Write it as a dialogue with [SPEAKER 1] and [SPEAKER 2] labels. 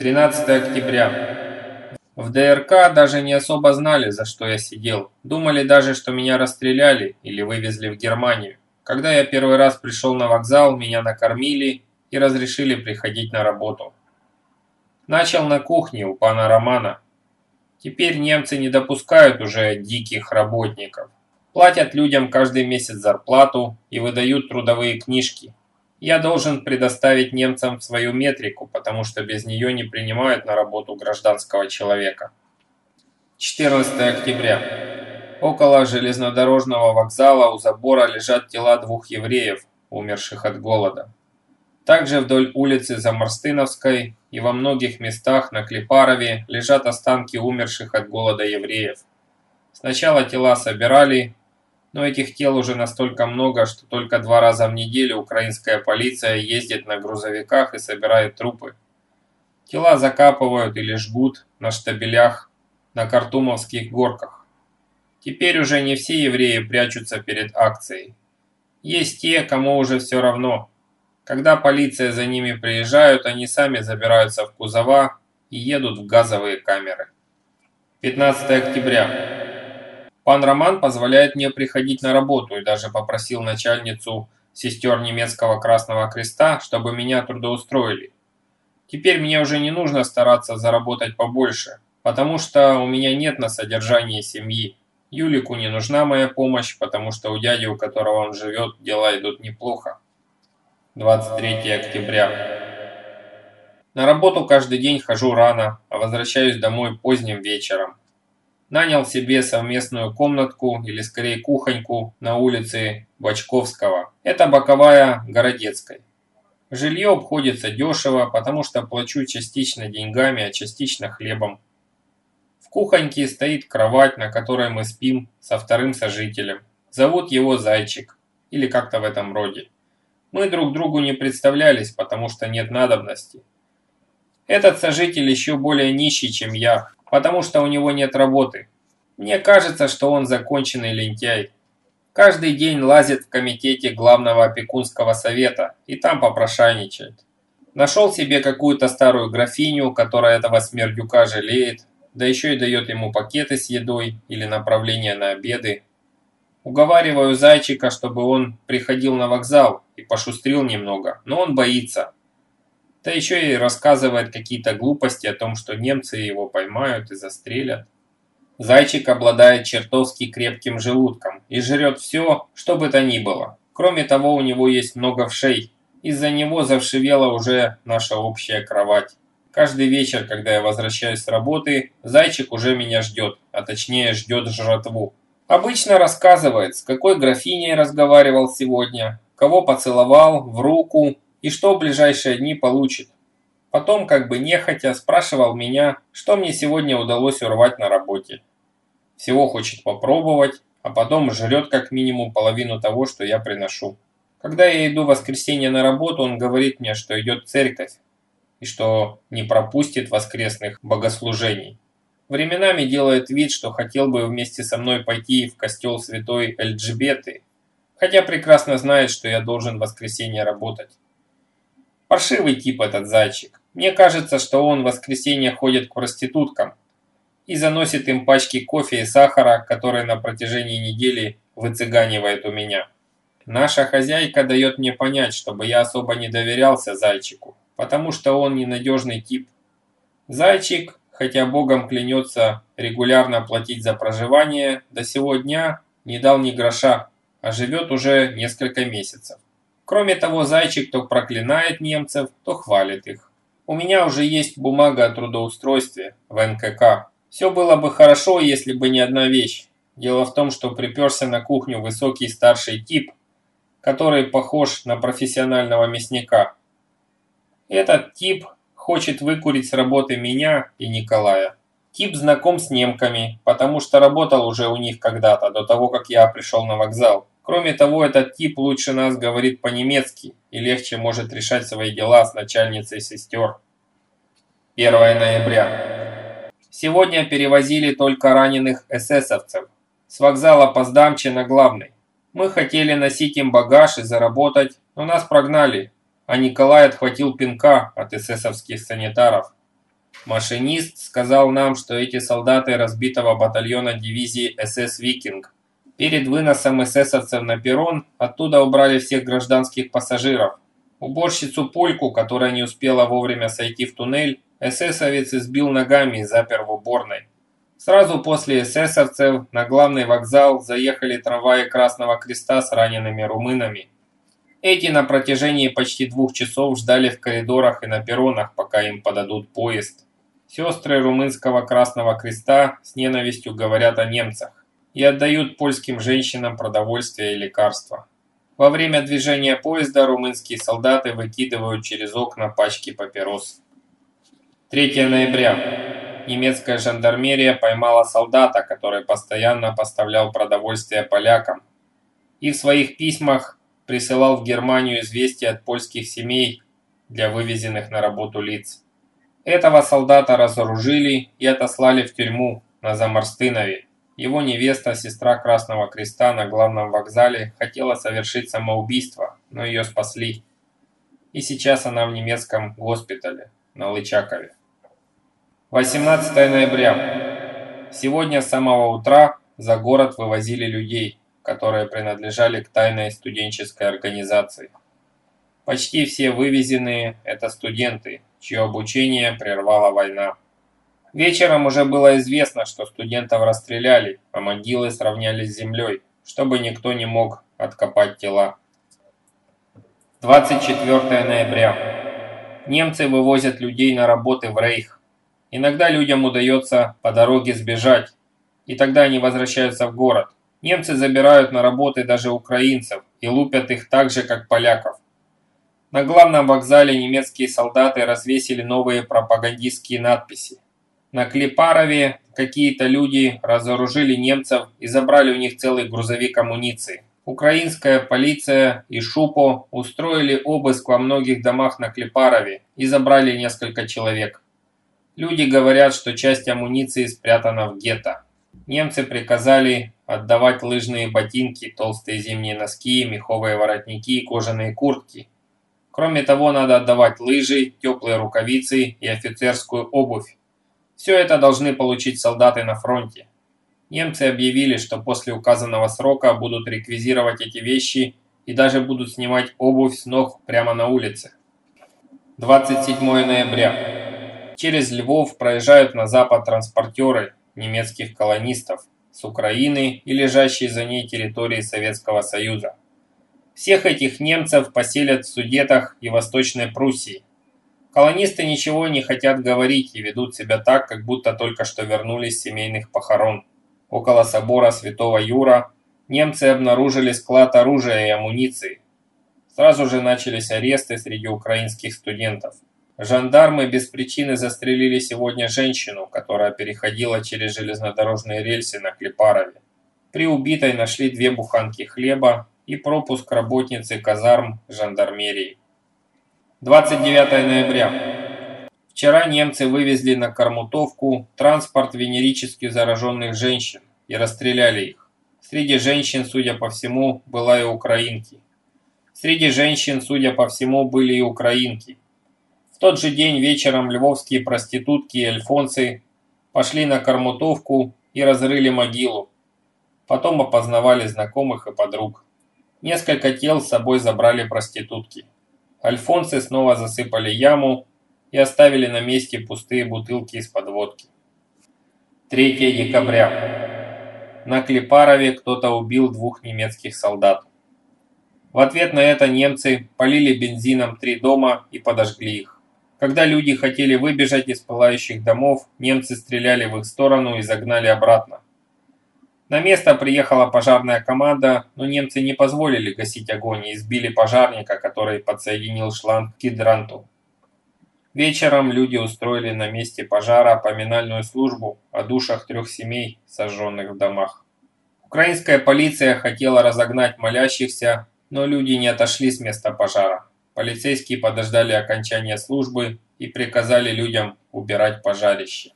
[SPEAKER 1] 13 октября. В ДРК даже не особо знали, за что я сидел. Думали даже, что меня расстреляли или вывезли в Германию. Когда я первый раз пришел на вокзал, меня накормили и разрешили приходить на работу. Начал на кухне у пана Романа. Теперь немцы не допускают уже диких работников. Платят людям каждый месяц зарплату и выдают трудовые книжки. Я должен предоставить немцам свою метрику, потому что без нее не принимают на работу гражданского человека. 14 октября. Около железнодорожного вокзала у забора лежат тела двух евреев, умерших от голода. Также вдоль улицы Замарстыновской и во многих местах на Клепарове лежат останки умерших от голода евреев. Сначала тела собирали, но этих тел уже настолько много, что только два раза в неделю украинская полиция ездит на грузовиках и собирает трупы. Тела закапывают или жгут на штабелях на Картумовских горках. Теперь уже не все евреи прячутся перед акцией. Есть те, кому уже все равно. Когда полиция за ними приезжают, они сами забираются в кузова и едут в газовые камеры. 15 октября. Пан Роман позволяет мне приходить на работу и даже попросил начальницу сестер немецкого Красного Креста, чтобы меня трудоустроили. Теперь мне уже не нужно стараться заработать побольше, потому что у меня нет на содержание семьи. Юлику не нужна моя помощь, потому что у дяди, у которого он живет, дела идут неплохо. 23 октября. На работу каждый день хожу рано, а возвращаюсь домой поздним вечером нанял себе совместную комнатку, или скорее кухоньку, на улице Бачковского. Это боковая Городецкой. Жилье обходится дешево, потому что плачу частично деньгами, а частично хлебом. В кухоньке стоит кровать, на которой мы спим со вторым сожителем. Зовут его Зайчик, или как-то в этом роде. Мы друг другу не представлялись, потому что нет надобности. Этот сожитель еще более нищий, чем я, потому что у него нет работы. Мне кажется, что он законченный лентяй. Каждый день лазит в комитете главного опекунского совета и там попрошайничает. Нашел себе какую-то старую графиню, которая этого смердюка жалеет, да еще и дает ему пакеты с едой или направление на обеды. Уговариваю зайчика, чтобы он приходил на вокзал и пошустрил немного, но он боится. Да еще и рассказывает какие-то глупости о том, что немцы его поймают и застрелят. Зайчик обладает чертовски крепким желудком и жрет все, что бы то ни было. Кроме того, у него есть много вшей. Из-за него завшивела уже наша общая кровать. Каждый вечер, когда я возвращаюсь с работы, зайчик уже меня ждет, а точнее ждет жратву. Обычно рассказывает, с какой графиней разговаривал сегодня, кого поцеловал, в руку и что в ближайшие дни получит. Потом, как бы нехотя, спрашивал меня, что мне сегодня удалось урвать на работе. Всего хочет попробовать, а потом жрет как минимум половину того, что я приношу. Когда я иду в воскресенье на работу, он говорит мне, что идет церковь и что не пропустит воскресных богослужений. Временами делает вид, что хотел бы вместе со мной пойти в костел святой Эльджбеты, хотя прекрасно знает, что я должен в воскресенье работать. Паршивый тип этот зайчик. Мне кажется, что он в воскресенье ходит к проституткам и заносит им пачки кофе и сахара, которые на протяжении недели выцыганивает у меня. Наша хозяйка дает мне понять, чтобы я особо не доверялся зайчику, потому что он ненадежный тип. Зайчик, хотя богом клянется регулярно платить за проживание, до сего дня не дал ни гроша, а живет уже несколько месяцев. Кроме того, зайчик то проклинает немцев, то хвалит их. У меня уже есть бумага о трудоустройстве в НКК. Все было бы хорошо, если бы не одна вещь. Дело в том, что приперся на кухню высокий старший тип, который похож на профессионального мясника. Этот тип хочет выкурить с работы меня и Николая. Тип знаком с немками, потому что работал уже у них когда-то, до того, как я пришел на вокзал. Кроме того, этот тип лучше нас говорит по-немецки и легче может решать свои дела с начальницей сестер. 1 ноября. Сегодня перевозили только раненых эсэсовцев. С вокзала Поздамче на главный. Мы хотели носить им багаж и заработать, но нас прогнали, а Николай отхватил пинка от эсэсовских санитаров. Машинист сказал нам, что эти солдаты разбитого батальона дивизии СС «Викинг». Перед выносом эсэсовцев на перрон оттуда убрали всех гражданских пассажиров. Уборщицу Польку, которая не успела вовремя сойти в туннель, эсэсовец избил ногами и запер в уборной. Сразу после эсэсовцев на главный вокзал заехали трамваи Красного Креста с ранеными румынами. Эти на протяжении почти двух часов ждали в коридорах и на перронах, пока им подадут поезд. Сестры румынского Красного Креста с ненавистью говорят о немцах и отдают польским женщинам продовольствие и лекарства. Во время движения поезда румынские солдаты выкидывают через окна пачки папирос. 3 ноября. Немецкая жандармерия поймала солдата, который постоянно поставлял продовольствие полякам. И в своих письмах присылал в Германию известия от польских семей для вывезенных на работу лиц. Этого солдата разоружили и отослали в тюрьму на Замарстынове. Его невеста, сестра Красного Креста на главном вокзале, хотела совершить самоубийство, но ее спасли. И сейчас она в немецком госпитале на Лычакове. 18 ноября. Сегодня с самого утра за город вывозили людей, которые принадлежали к тайной студенческой организации. Почти все вывезенные – это студенты, чье обучение прервала война. Вечером уже было известно, что студентов расстреляли, а могилы сравняли с землей, чтобы никто не мог откопать тела. 24 ноября. Немцы вывозят людей на работы в Рейх. Иногда людям удается по дороге сбежать, и тогда они возвращаются в город. Немцы забирают на работы даже украинцев и лупят их так же, как поляков. На главном вокзале немецкие солдаты развесили новые пропагандистские надписи. На Клепарове какие-то люди разоружили немцев и забрали у них целый грузовик амуниции. Украинская полиция и ШУПО устроили обыск во многих домах на Клепарове и забрали несколько человек. Люди говорят, что часть амуниции спрятана в гетто. Немцы приказали отдавать лыжные ботинки, толстые зимние носки, меховые воротники и кожаные куртки. Кроме того, надо отдавать лыжи, теплые рукавицы и офицерскую обувь. Все это должны получить солдаты на фронте. Немцы объявили, что после указанного срока будут реквизировать эти вещи и даже будут снимать обувь с ног прямо на улице. 27 ноября. Через Львов проезжают на запад транспортеры немецких колонистов с Украины и лежащей за ней территории Советского Союза. Всех этих немцев поселят в Судетах и Восточной Пруссии. Колонисты ничего не хотят говорить и ведут себя так, как будто только что вернулись с семейных похорон. Около собора Святого Юра немцы обнаружили склад оружия и амуниции. Сразу же начались аресты среди украинских студентов. Жандармы без причины застрелили сегодня женщину, которая переходила через железнодорожные рельсы на Клепарове. При убитой нашли две буханки хлеба и пропуск работницы казарм жандармерии. 29 ноября. Вчера немцы вывезли на Кормутовку транспорт венерически зараженных женщин и расстреляли их. Среди женщин, судя по всему, была и украинки. Среди женщин, судя по всему, были и украинки тот же день вечером львовские проститутки и альфонсы пошли на Кормутовку и разрыли могилу. Потом опознавали знакомых и подруг. Несколько тел с собой забрали проститутки. Альфонсы снова засыпали яму и оставили на месте пустые бутылки из-под водки. 3 декабря. На Клепарове кто-то убил двух немецких солдат. В ответ на это немцы полили бензином три дома и подожгли их. Когда люди хотели выбежать из пылающих домов, немцы стреляли в их сторону и загнали обратно. На место приехала пожарная команда, но немцы не позволили гасить огонь и избили пожарника, который подсоединил шланг к гидранту. Вечером люди устроили на месте пожара поминальную службу о душах трех семей, сожженных в домах. Украинская полиция хотела разогнать молящихся, но люди не отошли с места пожара. Полицейские подождали окончания службы и приказали людям убирать пожарище.